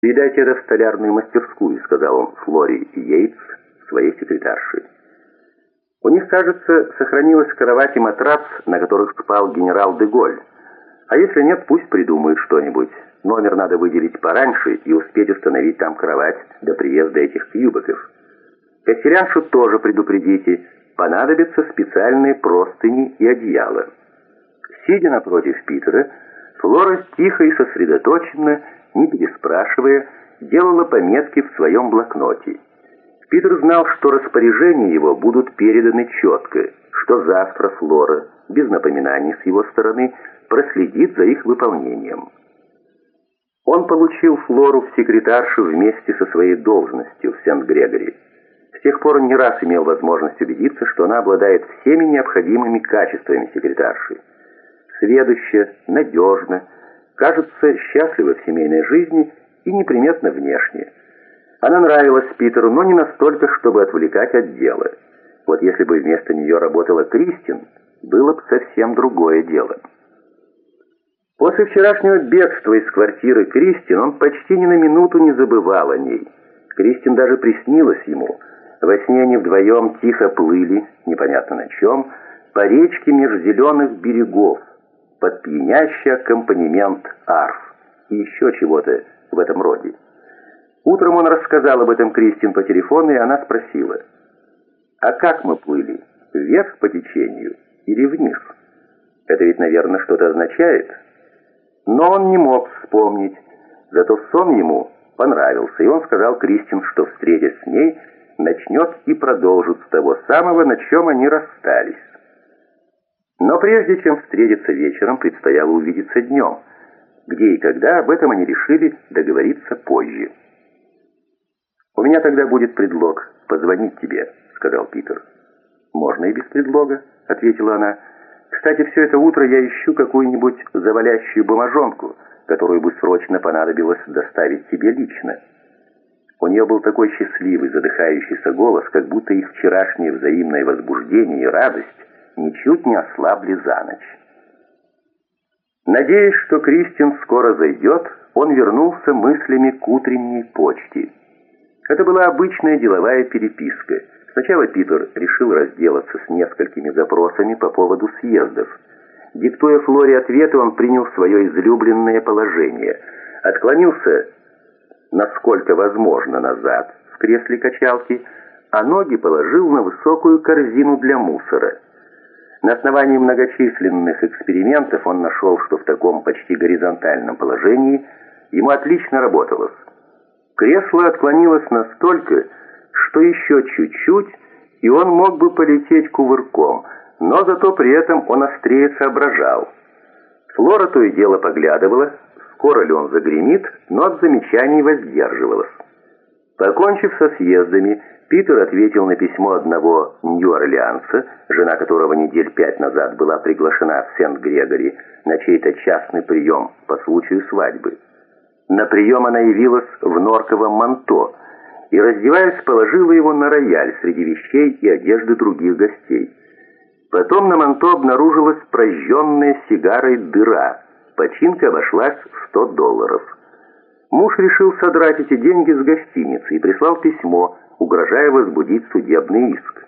«Передайте это в столярную мастерскую», — сказал он Флори Йейтс, своей секретарше. У них, кажется, сохранилась кровать и матрац, на которых спал генерал Деголь. А если нет, пусть придумают что-нибудь. Номер надо выделить пораньше и успеть установить там кровать до приезда этих кьюбиков. Костеряншу тоже предупредите, понадобятся специальные простыни и одеяла. Сидя напротив Питера, Флора тихо и сосредоточенно, не переспрашивая, делала пометки в своем блокноте. Питер знал, что распоряжения его будут переданы четко, что завтра Флора, без напоминаний с его стороны, проследит за их выполнением. Он получил Флору в секретаршу вместе со своей должностью в Сент-Грегори. С тех пор не раз имел возможность убедиться, что она обладает всеми необходимыми качествами секретарши. Сведуща, надежна, кажется счастлива в семейной жизни и неприметно внешне. Она нравилась Питеру, но не настолько, чтобы отвлекать от дела. Вот если бы вместо нее работала Кристин, было бы совсем другое дело. После вчерашнего бегства из квартиры Кристин он почти ни на минуту не забывал о ней. Кристин даже приснилась ему. Во сне они вдвоем тихо плыли, непонятно на чем, по речке меж зеленых берегов, под пьянящий аккомпанемент арф и еще чего-то в этом роде. Утром он рассказал об этом Кристин по телефону, и она спросила, «А как мы плыли? Вверх по течению или вниз? Это ведь, наверное, что-то означает?» Но он не мог вспомнить, зато сон ему понравился, и он сказал Кристин, что, встретясь с ней, начнет и продолжит с того самого, на чем они расстались. Но прежде чем встретиться вечером, предстояло увидеться днем. Где и когда, об этом они решили договориться позже. «У меня тогда будет предлог позвонить тебе», — сказал Питер. «Можно и без предлога», — ответила она. Кстати, все это утро я ищу какую-нибудь завалящую бумажонку, которую бы срочно понадобилось доставить тебе лично. У нее был такой счастливый, задыхающийся голос, как будто их вчерашнее взаимное возбуждение и радость ничуть не ослабли за ночь. Надеясь, что Кристин скоро зайдет, он вернулся мыслями к утренней почте. Это была обычная деловая переписка – Сначала Питер решил разделаться с несколькими запросами по поводу съездов. Диктуя Флоре ответы, он принял свое излюбленное положение. Отклонился, насколько возможно, назад в кресле качалки, а ноги положил на высокую корзину для мусора. На основании многочисленных экспериментов он нашел, что в таком почти горизонтальном положении ему отлично работалось. Кресло отклонилось настолько, что еще чуть-чуть, и он мог бы полететь кувырком, но зато при этом он острее соображал. Флора то и дело поглядывала, скоро ли он загремит, но от замечаний воздерживалась. Покончив со съездами, Питер ответил на письмо одного Нью-Орлеанца, жена которого недель пять назад была приглашена в Сент-Грегори на чей-то частный прием по случаю свадьбы. На прием она явилась в норковом манто, и, раздеваясь, положила его на рояль среди вещей и одежды других гостей. Потом на манто обнаружилась прожженная сигарой дыра. Починка обошлась в 100 долларов. Муж решил содрать эти деньги с гостиницы и прислал письмо, угрожая возбудить судебный иск.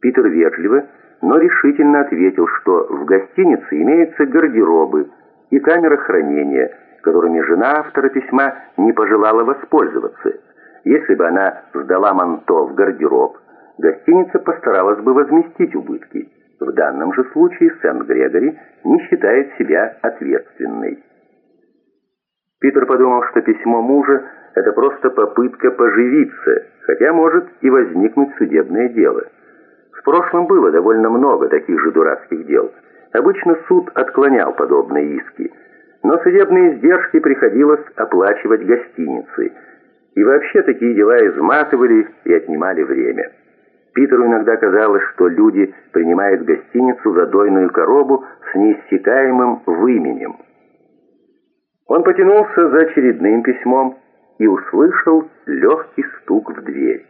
Питер вежливо, но решительно ответил, что в гостинице имеются гардеробы и камера хранения, которыми жена автора письма не пожелала воспользоваться – если бы она сдала манто в гардероб, гостиница постаралась бы возместить убытки. В данном же случае Сент-Грегори не считает себя ответственной. Питер подумал, что письмо мужа – это просто попытка поживиться, хотя может и возникнуть судебное дело. В прошлом было довольно много таких же дурацких дел. Обычно суд отклонял подобные иски, но судебные издержки приходилось оплачивать гостиницы – и вообще такие дела изматывали и отнимали время. Питеру иногда казалось, что люди принимают гостиницу за дойную коробу с неиссякаемым выменем. Он потянулся за очередным письмом и услышал легкий стук в дверь.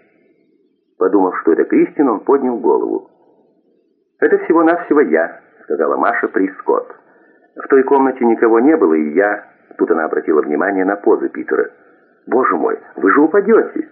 Подумав, что это Кристин, он поднял голову. «Это всего-навсего я», — сказала Маша Прискотт. «В той комнате никого не было, и я...» Тут она обратила внимание на позы Питера. Боже мой, вы же упадете!»